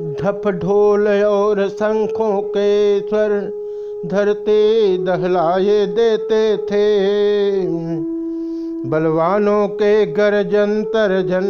ढप ढोल और शंखों के स्वर धरते दहलाए देते थे। बलवानों के गर्जन तरजन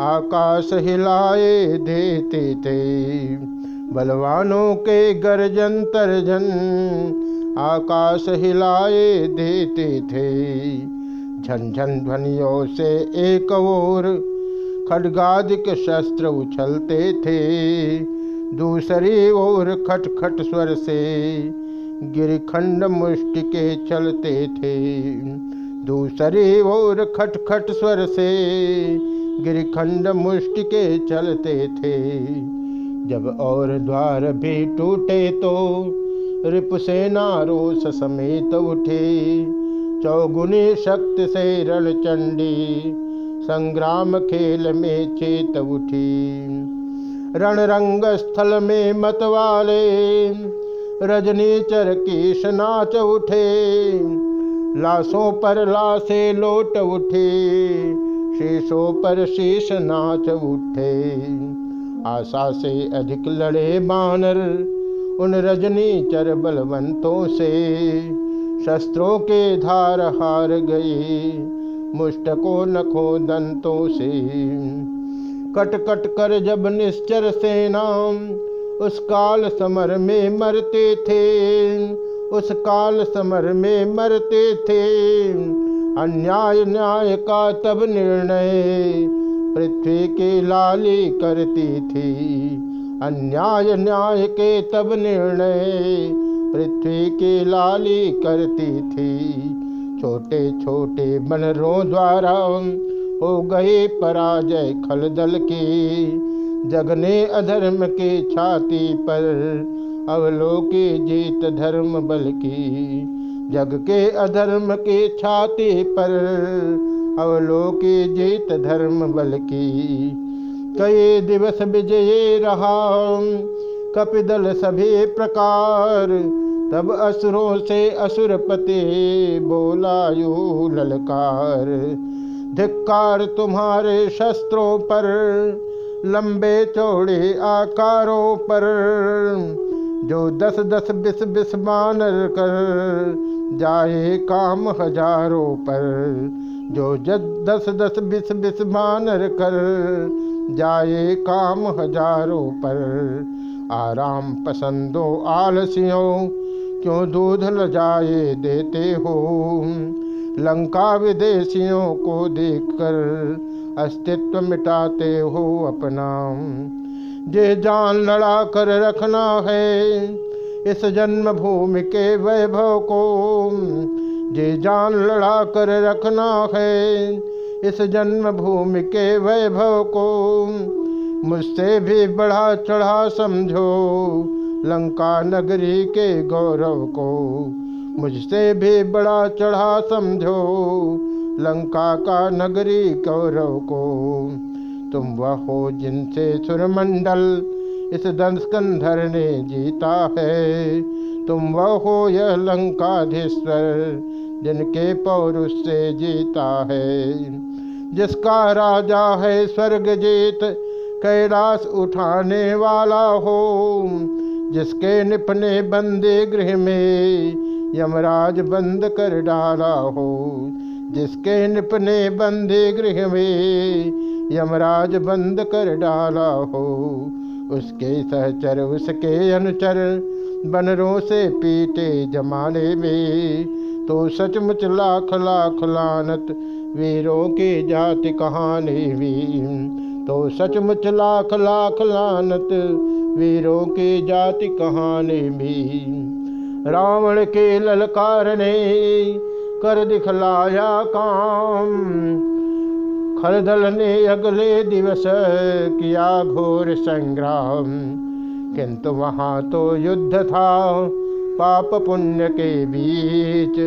आकाश हिलाए देते थे। बलवानों के गर्जन तरजन आकाश हिलाए देते थे। झनझन ध्वनियों से एक और खडगादिक शस्त्र उछलते थे। दूसरी ओर खट खट स्वर से गिरखंड मुष्टि के चलते थे। दूसरी ओर खट खट स्वर से गिरखंड मुष्टि के चलते थे। जब और द्वार भी टूटे तो रिपुसेना रोष समेत उठे। चौगुनी शक्ति से रण चंडी संग्राम खेल में चेत उठी। रण रंग स्थल में मतवाले रजनी चरकीश नाच उठे। लाशों पर लाशे लोट उठे शीशों पर शीश नाच उठे। आशा से अधिक लड़े बानर, उन रजनी चर बलवंतों से। शस्त्रों के धार हार गए मुष्टको नखो दंतों से। कट कट कर जब निश्चर सेना, उस काल समर में मरते थे। उस काल समर में मरते थे। अन्याय न्याय का तब निर्णय पृथ्वी के लाली करती थी। अन्याय न्याय के तब निर्णय पृथ्वी के लाली करती थी। छोटे छोटे बनरों द्वारा हो गए पराजय खलदल की। जगने अधर्म के छाती पर अवलोकी जीत धर्म बल की। जग के अधर्म के छाती पर अवलोकी जीत धर्म बल की। कई दिवस विजय रहा, कपिदल सभी प्रकार तब असुरों से असुरपति बोलायु, ललकार। धिक्कार तुम्हारे शस्त्रों पर, लंबे चौड़े आकारों पर, जो दस दस बिस बिस मानर कर जाए काम हज़ारों पर, जो जद दस दस बिस बिस मानर कर जाए काम हज़ारों पर। आराम पसंदो आलसियों क्यों दूध ल जाए देते हो? लंका विदेशियों को देखकर अस्तित्व मिटाते हो अपना। जे जान लड़ा कर रखना है इस जन्मभूमि के वैभव को। जे जान लड़ा कर रखना है इस जन्मभूमि के वैभव को। मुझसे भी बढ़ा चढ़ा समझो लंका नगरी के गौरव को मुझसे भी बड़ा चढ़ा समझो। लंका का नगरी गौरव को तुम वह हो जिनसे सुरमंडल इस दंस्कंधर ने जीता है। तुम वह हो यह लंकाधीश्वर जिनके पौरुष से जीता है। जिसका राजा है स्वर्ग जीत कैलाश उठाने वाला हो। जिसके निपने बंदे गृह में यमराज बंद कर डाला हो। जिसके निपने बंदे गृह में यमराज बंद कर डाला हो। उसके सहचर, उसके अनुचर, बनरों से पीटे जमाने में तो सचमुच लाख लाख लानत वीरों की जाति कहानी भी तो सचमुच लाख लाख लानत वीरों की जाति कहानी भी। रावण के ललकार ने कर दिखलाया काम। खरदल ने अगले दिवस किया घोर संग्राम। किंतु वहाँ तो युद्ध था, पाप पुण्य के बीच।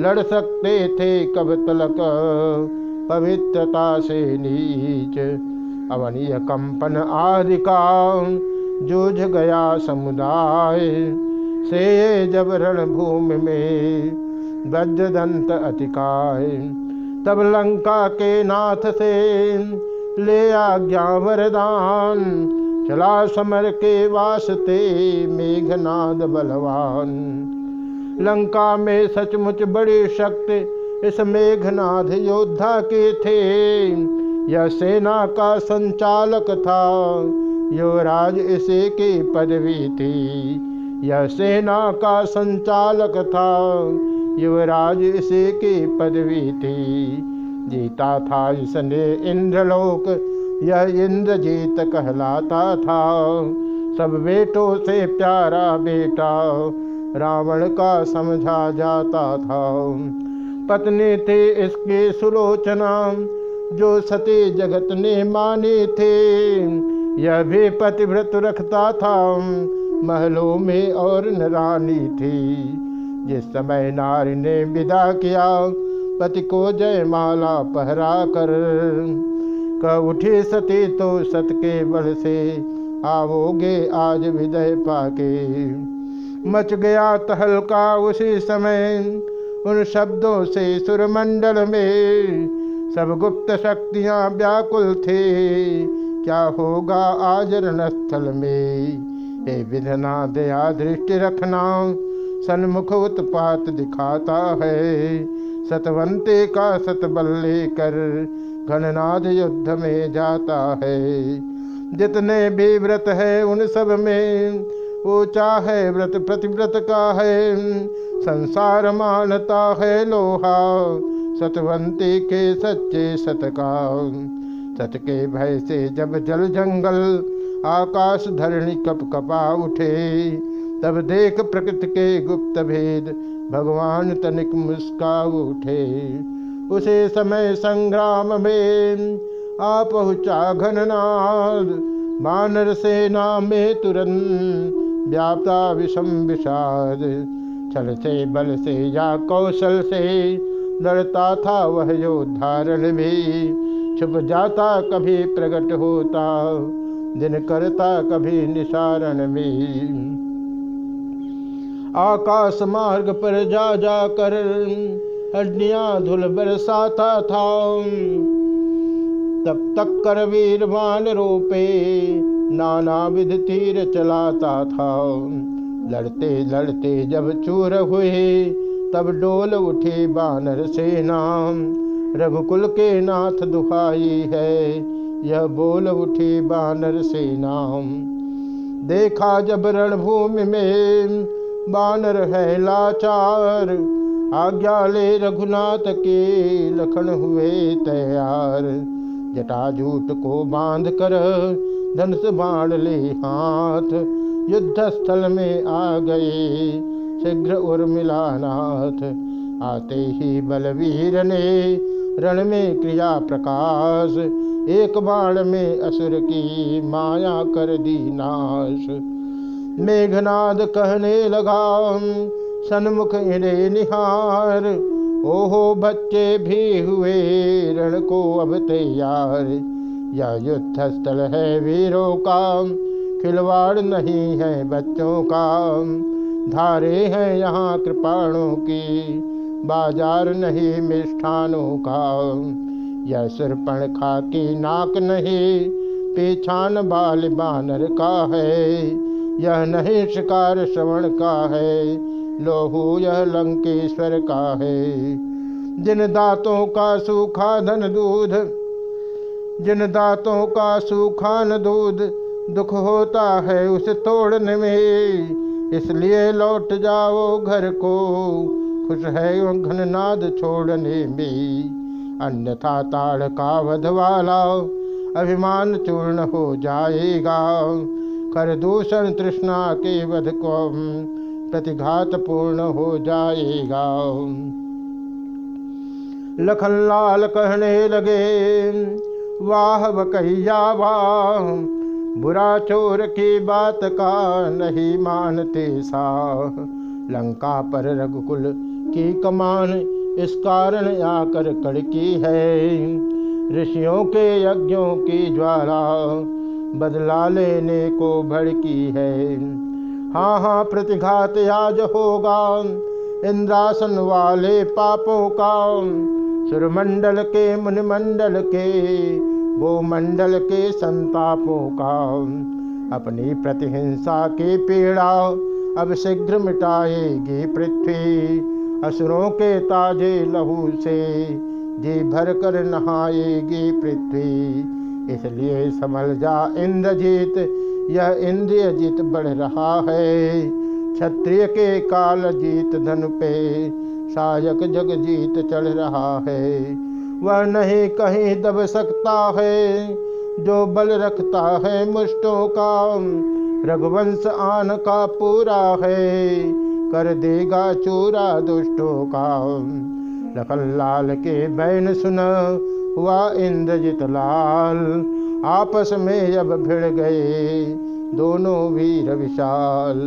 लड़ सकते थे कब तलक पवित्रता से नीच। अवनीय कंपन आदि का जूझ गया समुदाय। से जब रणभूमि में वज्रदंत अतिकाय, तब लंका के नाथ से ले आज्ञा वरदान। चला समर के वास्ते मेघनाद बलवान। लंका में सचमुच बड़ी शक्ति इस मेघनाथ योद्धा के थे। यह सेना का संचालक था। युवराज इसे की पदवी थी। यह सेना का संचालक था। युवराज इसे की पदवी थी। जीता था इसने इंद्रलोक। यह इंद्रजीत कहलाता था। सब बेटों से प्यारा बेटा। रावण का समझा जाता था। पत्नी थे इसके सुलोचना। जो सती जगत ने माने थे। यह भी पतिव्रत रखता था। महलों में और नरानी थी। जिस समय नारी ने विदा किया, पति को जय माला पहरा कर क उठी, सती तो सत के बल से आवोगे आज विदय पाके। मच गया तहलका उसी समय उन शब्दों से सुरमंडल में। सब गुप्त शक्तियाँ व्याकुल थे। क्या होगा आज रणस्थल में? हे विधना, दया दृष्टि रखना। सन्मुख उत्पात दिखाता है। सतवंते का सतबल लेकर घननाद युद्ध में जाता है। जितने भी व्रत है उन सब में ऊँचा है व्रत प्रतिव्रत का है। संसार मानता है लोहा, सतवंती के सच्चे सत का। सत के भय से जब जल जंगल आकाश धरणी कप कपा उठे, तब देख प्रकृति के गुप्त भेद भगवान तनिक मुस्का उठे। उसे समय संग्राम में आ पहुँचा घननाद, मानर सेना में तुरंत व्याप्ता विषम विषाद। छल से बल से या कौशल से लड़ता था वह योद्धारण भी छुप जाता कभी प्रकट होता, दिन करता कभी निशारण में। आकाश मार्ग पर जा जा कर हड्डियाँ धुल बरसाता था। तब तक कर वीरवान रोपे नाना विध तीर चलाता था। लड़ते लड़ते जब चूर हुए, तब डोल उठे बानर सेना रघुकुल के नाथ दुहाई है। यह बोल उठी बानर से नाम। देखा जब रणभूमि में बानर है लाचार, आज्ञा ले रघुनाथ के लखन हुए तैयार। जटाजूट को बाँध कर धनुष बाण ले हाथ युद्ध स्थल में आ गए। शीघ्र उर्मिलानाथ आते ही बलवीर ने रण में क्रिया प्रकाश, एक बाण में असुर की माया कर दी नाश। मेघनाद कहने लगा सन्मुख इन्हें निहार। ओहो बच्चे भी हुए, रण को अब तैयार। यह युद्ध स्थल है वीरों का, खिलवाड़ नहीं है बच्चों का। धारे हैं यहाँ कृपाणों की बाज़ार नहीं मिष्ठानों का। यह सुरपण खा की नाक नहीं, पेछान बाल बानर का है। यह नहीं शिकार श्रवण का है, लोहू यह लंकेश्वर का है। जिन दांतों का सूखा धन दूध, जिन दांतों का सूखा न दूध, दुख होता है उसे तोड़ने में। इसलिए लौट जाओ घर को खुश है घननाद छोड़ने में। अन्यथा ताड़ का वधवाला अभिमान चूर्ण हो जाएगा। कर दूषण तृष्णा के वध को प्रतिघात पूर्ण हो जाएगा। लखन लाल कहने लगे, वाह बकैया, वाह। बुरा चोर की बात का नहीं मानते सा लंका पर रघुकुल की कमान इस कारण आकर कड़की है। ऋषियों के यज्ञों की ज्वाला बदला लेने को भड़की है। हाँ हाँ प्रतिघात आज होगा इंद्रासन वाले पापों का। सुरमंडल के मुनिमंडल के, वो मंडल के संतापों का। अपनी प्रतिहिंसा की पीड़ा अब शीघ्र मिटाएगी पृथ्वी। असुरों के ताजे लहू से जी भर कर नहाएगी पृथ्वी। इसलिए संभल जा इंद्रजीत, यह इंद्रिय जीत बढ़ रहा है। क्षत्रिय के काल जीत धन पे, सायक जग जीत चढ़ रहा है। वह नहीं कहीं दब सकता है, जो बल रखता है मुष्टों का। रघुवंश आन का पूरा है कर देगा चूरा दुष्टों का। लखन लाल के बैन सुन हुआ इंद्रजित लाल। आपस में अब भिड़ गए दोनों वीर विशाल।